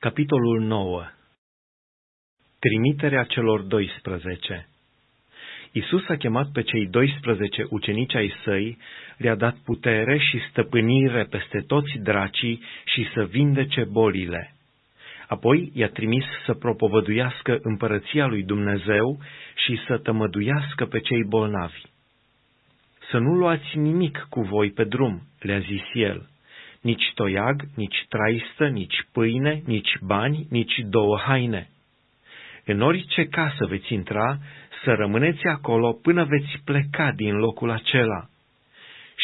Capitolul 9 Trimiterea celor 12 Isus a chemat pe cei 12 ucenici ai săi, le-a dat putere și stăpânire peste toți dracii și să vindece bolile. Apoi i-a trimis să propovăduiască împărăția lui Dumnezeu și să tămăduiască pe cei bolnavi. Să nu luați nimic cu voi pe drum, le-a zis el nici toiag, nici traistă, nici pâine, nici bani, nici două haine. În orice casă veți intra, să rămâneți acolo până veți pleca din locul acela.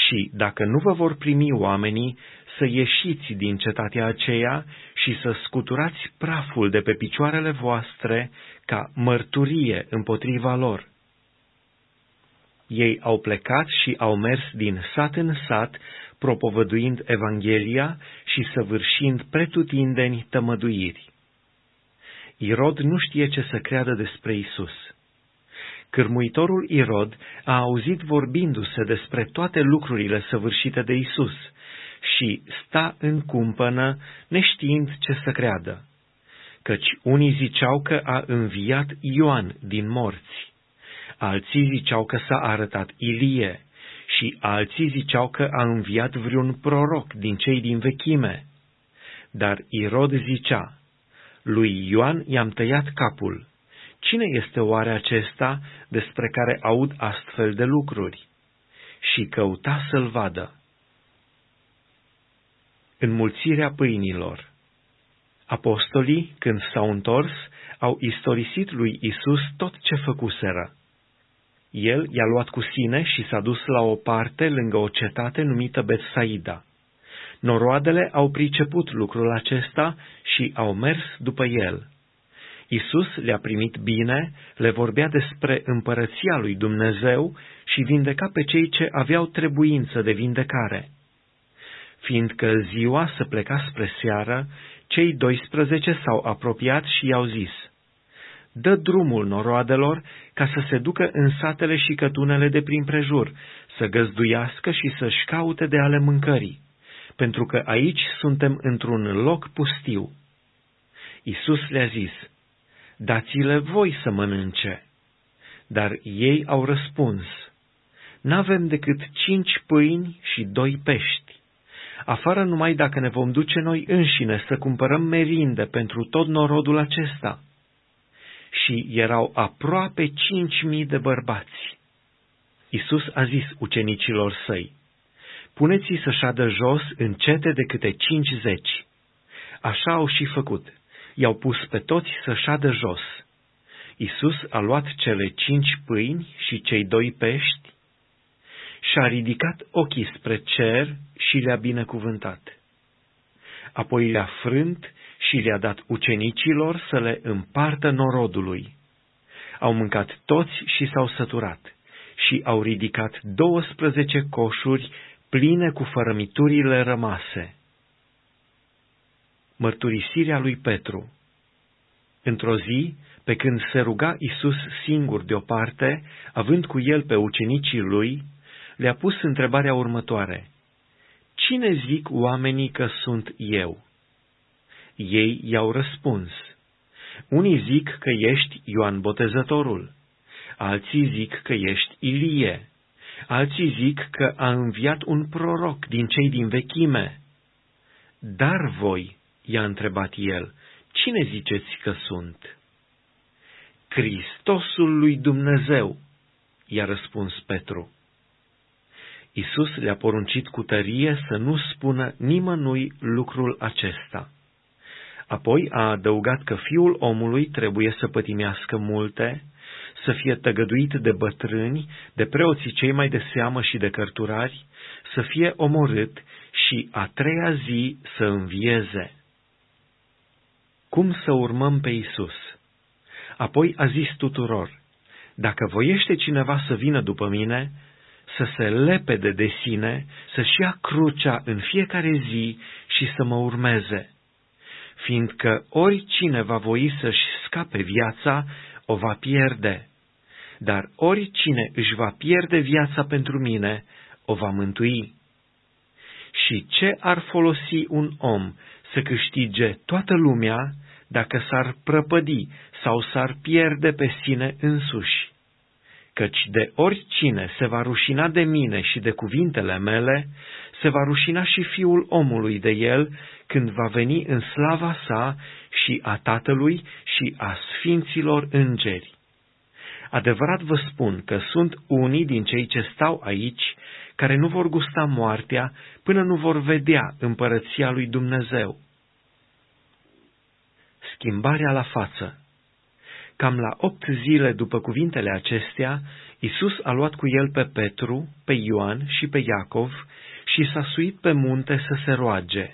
Și dacă nu vă vor primi oamenii, să ieșiți din cetatea aceea și să scuturați praful de pe picioarele voastre ca mărturie împotriva lor. Ei au plecat și au mers din sat în sat, propovăduind Evanghelia și săvârșind pretutindeni tămăduiri. Irod nu știe ce să creadă despre Isus. Cârmuitorul Irod a auzit vorbindu-se despre toate lucrurile săvârșite de Isus și sta în cumpănă, neștiind ce să creadă, căci unii ziceau că a înviat Ioan din morți, alții ziceau că s-a arătat Ilie, și alții ziceau că a înviat vreun proroc din cei din vechime. Dar Irod zicea, lui Ioan i-am tăiat capul. Cine este oare acesta despre care aud astfel de lucruri? Și căuta să-l vadă. Înmulțirea pâinilor Apostolii, când s-au întors, au istorisit lui Isus tot ce făcuseră el i-a luat cu sine și s-a dus la o parte lângă o cetate numită Betsaida. Noroadele au priceput lucrul acesta și au mers după el. Isus le-a primit bine, le vorbea despre împărăția lui Dumnezeu și vindeca pe cei ce aveau trebuință de vindecare. Fiindcă ziua să pleca spre seară, cei 12 s-au apropiat și i-au zis, dă drumul noroadelor ca să se ducă în satele și cătunele de prin prejur, să găzduiască și să-și caute de ale mâncării, pentru că aici suntem într-un loc pustiu. Isus le-a zis, dați-le voi să mănânce. Dar ei au răspuns, n-avem decât cinci pâini și doi pești. Afară numai dacă ne vom duce noi înșine să cumpărăm merinde pentru tot norodul acesta și erau aproape cinci mii de bărbați. Isus a zis ucenicilor săi, Puneți-i să șadă jos în cete de câte cincizeci. Așa au și făcut. I-au pus pe toți să șadă jos. Isus a luat cele cinci pâini și cei doi pești și-a ridicat ochii spre cer și le-a binecuvântat. Apoi le-a frânt și le-a dat ucenicilor să le împartă norodului. Au mâncat toți și s-au săturat și au ridicat 12 coșuri pline cu fărămiturile rămase. Mărturisirea lui Petru Într-o zi, pe când se ruga Isus singur deoparte, având cu el pe ucenicii lui, le-a pus întrebarea următoare. Cine zic oamenii că sunt eu? Ei i-au răspuns, unii zic că ești Ioan Botezătorul, alții zic că ești Ilie, alții zic că a înviat un proroc din cei din vechime. Dar voi, i-a întrebat el, cine ziceți că sunt? Hristosul lui Dumnezeu, i-a răspuns Petru. Isus le-a poruncit cu tărie să nu spună nimănui lucrul acesta. Apoi a adăugat că fiul omului trebuie să pătimească multe, să fie tăgăduit de bătrâni, de preoții cei mai de seamă și de cărturari, să fie omorât și a treia zi să învieze. Cum să urmăm pe Isus? Apoi a zis tuturor, dacă voiește cineva să vină după mine, să se lepede de sine, să-și ia crucea în fiecare zi și să mă urmeze fiindcă oricine va voi să-și scape viața, o va pierde, dar oricine își va pierde viața pentru mine, o va mântui. Și ce ar folosi un om să câștige toată lumea dacă s-ar prăpădi sau s-ar pierde pe sine însuși. Căci de oricine se va rușina de mine și de cuvintele mele, se va rușina și fiul omului de el când va veni în slava sa și a tatălui și a sfinților îngeri. Adevărat vă spun că sunt unii din cei ce stau aici care nu vor gusta moartea până nu vor vedea împărăția lui Dumnezeu. Schimbarea la față Cam la opt zile după cuvintele acestea, Isus a luat cu el pe Petru, pe Ioan și pe Iacov și s-a suit pe munte să se roage.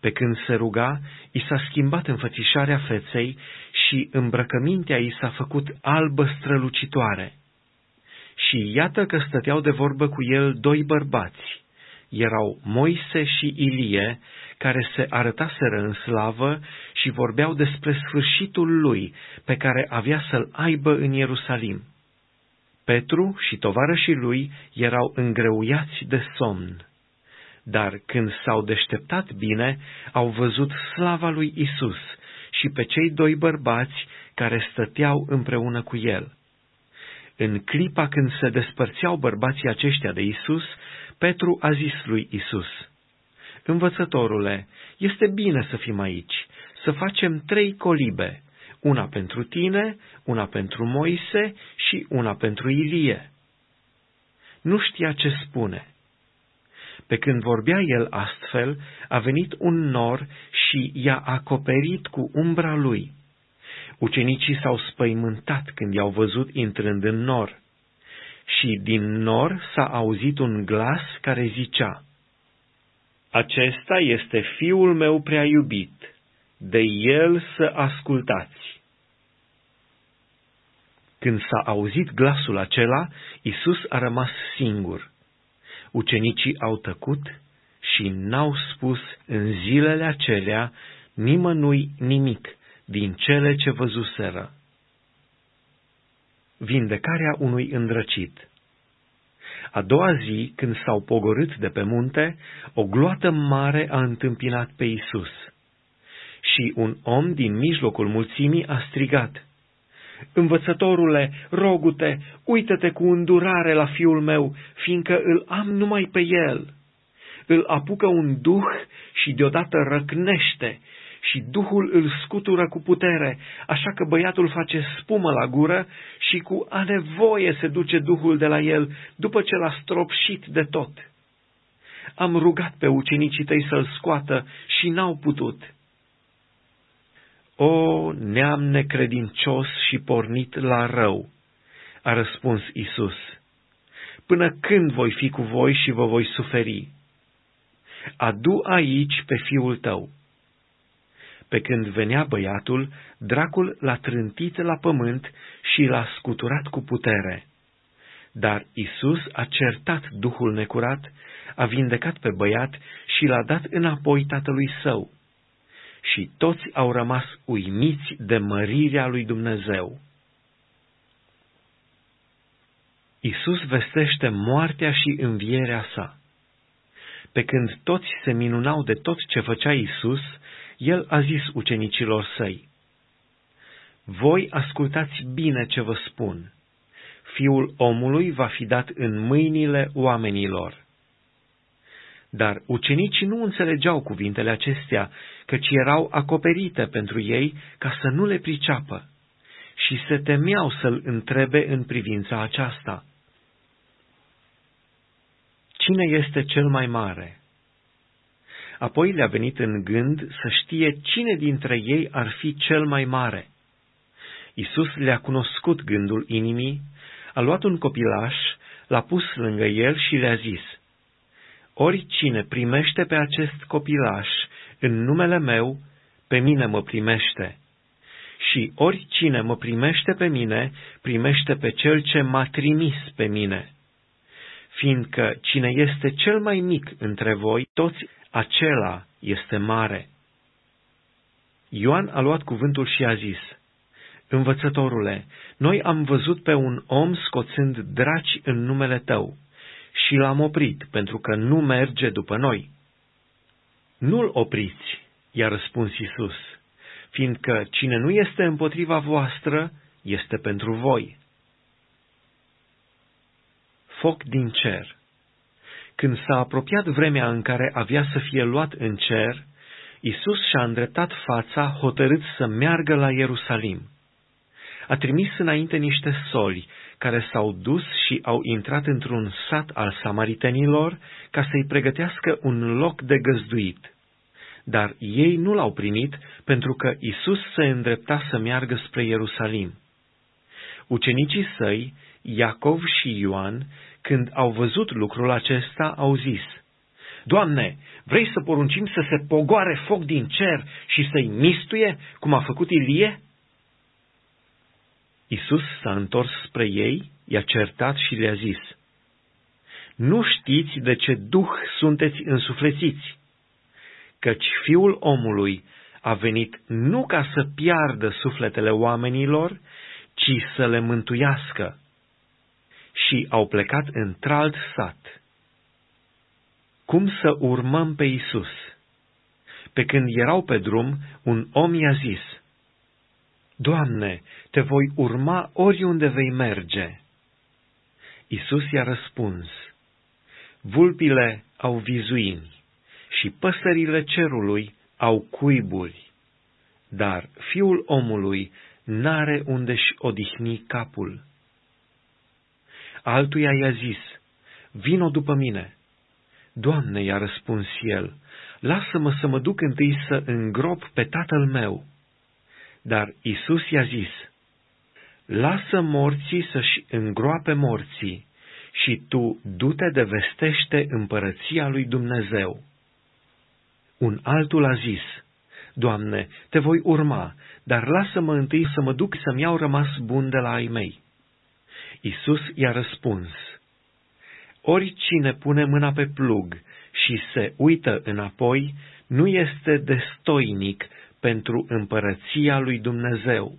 Pe când se ruga, i s-a schimbat înfățișarea feței și îmbrăcămintea i s-a făcut albă strălucitoare. Și iată că stăteau de vorbă cu el doi bărbați. Erau Moise și Ilie, care se arătaseră în slavă și vorbeau despre sfârșitul lui, pe care avea să-l aibă în Ierusalim. Petru și tovarășii lui erau îngreuiați de somn. Dar când s-au deșteptat bine, au văzut slava lui Isus și pe cei doi bărbați care stăteau împreună cu el. În clipa când se despărțeau bărbații aceștia de Isus, Petru a zis lui Isus, Învățătorule, este bine să fim aici, să facem trei colibe, una pentru tine, una pentru Moise și una pentru Ilie. Nu știa ce spune. Pe când vorbea el astfel, a venit un nor și i-a acoperit cu umbra lui. Ucenicii s-au spăimântat când i-au văzut intrând în nor. Și din nor s-a auzit un glas care zicea, Acesta este fiul meu prea iubit, de el să ascultați. Când s-a auzit glasul acela, Isus a rămas singur. Ucenicii au tăcut și n-au spus în zilele acelea nimănui nimic din cele ce văzuseră. Vindecarea unui îndrăcit A doua zi, când s-au pogorât de pe munte, o gloată mare a întâmpinat pe Isus. Și un om din mijlocul mulțimii a strigat, Învățătorule, rogute, uită-te cu îndurare la fiul meu, fiindcă îl am numai pe el. Îl apucă un duh și deodată răcnește și duhul îl scutură cu putere, așa că băiatul face spumă la gură și cu a nevoie se duce duhul de la el după ce l-a stropșit de tot. Am rugat pe ucenicii tăi să-l scoată și n-au putut. O, neam necredincios și pornit la rău, a răspuns Isus. Până când voi fi cu voi și vă voi suferi? Adu aici pe fiul tău. Pe când venea băiatul, dracul l-a trântit la pământ și l-a scuturat cu putere. Dar Isus a certat duhul necurat, a vindecat pe băiat și l-a dat înapoi tatălui său și toți au rămas uimiți de mărirea lui Dumnezeu. Isus vestește moartea și învierea sa. Pe când toți se minunau de tot ce făcea Isus, el a zis ucenicilor săi, Voi ascultați bine ce vă spun. Fiul omului va fi dat în mâinile oamenilor. Dar ucenicii nu înțelegeau cuvintele acestea, căci erau acoperite pentru ei ca să nu le priceapă și se temeau să-l întrebe în privința aceasta. Cine este cel mai mare? Apoi le-a venit în gând să știe cine dintre ei ar fi cel mai mare. Isus le-a cunoscut gândul inimii, a luat un copilaș, l-a pus lângă el și le-a zis, Oricine primește pe acest copilaș în numele meu, pe mine mă primește. Și oricine mă primește pe mine, primește pe cel ce m-a trimis pe mine. Fiindcă cine este cel mai mic între voi, toți acela este mare. Ioan a luat cuvântul și a zis, Învățătorule, noi am văzut pe un om scoțând draci în numele tău și l-am oprit, pentru că nu merge după noi. Nu-l opriți, I-a răspuns Isus, fiindcă cine nu este împotriva voastră, este pentru voi. Foc din cer Când s-a apropiat vremea în care avea să fie luat în cer, Isus și-a îndreptat fața, hotărât să meargă la Ierusalim. A trimis înainte niște soli, care s-au dus și au intrat într-un sat al samaritenilor ca să-i pregătească un loc de găzduit. Dar ei nu l-au primit pentru că Isus se îndrepta să meargă spre Ierusalim. Ucenicii săi, Iacov și Ioan, când au văzut lucrul acesta, au zis, Doamne, vrei să poruncim să se pogoare foc din cer și să-i mistuie, cum a făcut Ilie? Isus s-a întors spre ei, i-a certat și le-a zis, Nu știți de ce duh sunteți însuflețiți, căci fiul omului a venit nu ca să piardă sufletele oamenilor, ci să le mântuiască. Și au plecat într-alt sat. Cum să urmăm pe Isus? Pe când erau pe drum, un om i-a zis, Doamne, te voi urma oriunde vei merge. Isus i-a răspuns, Vulpile au vizuini și păsările cerului au cuiburi, dar fiul omului n-are unde-și odihni capul. Altuia i-a zis, vino după mine. Doamne, i-a răspuns el, lasă-mă să mă duc întâi să îngrop pe tatăl meu. Dar Isus i-a zis, lasă morții să-și îngroape morții și tu du-te de vestește împărăția lui Dumnezeu. Un altul a zis, Doamne, te voi urma, dar lasă-mă întâi să mă duc să-mi iau rămas bun de la ai mei. Isus i-a răspuns, Oricine pune mâna pe plug și se uită înapoi, nu este destoinic pentru împărăția lui Dumnezeu.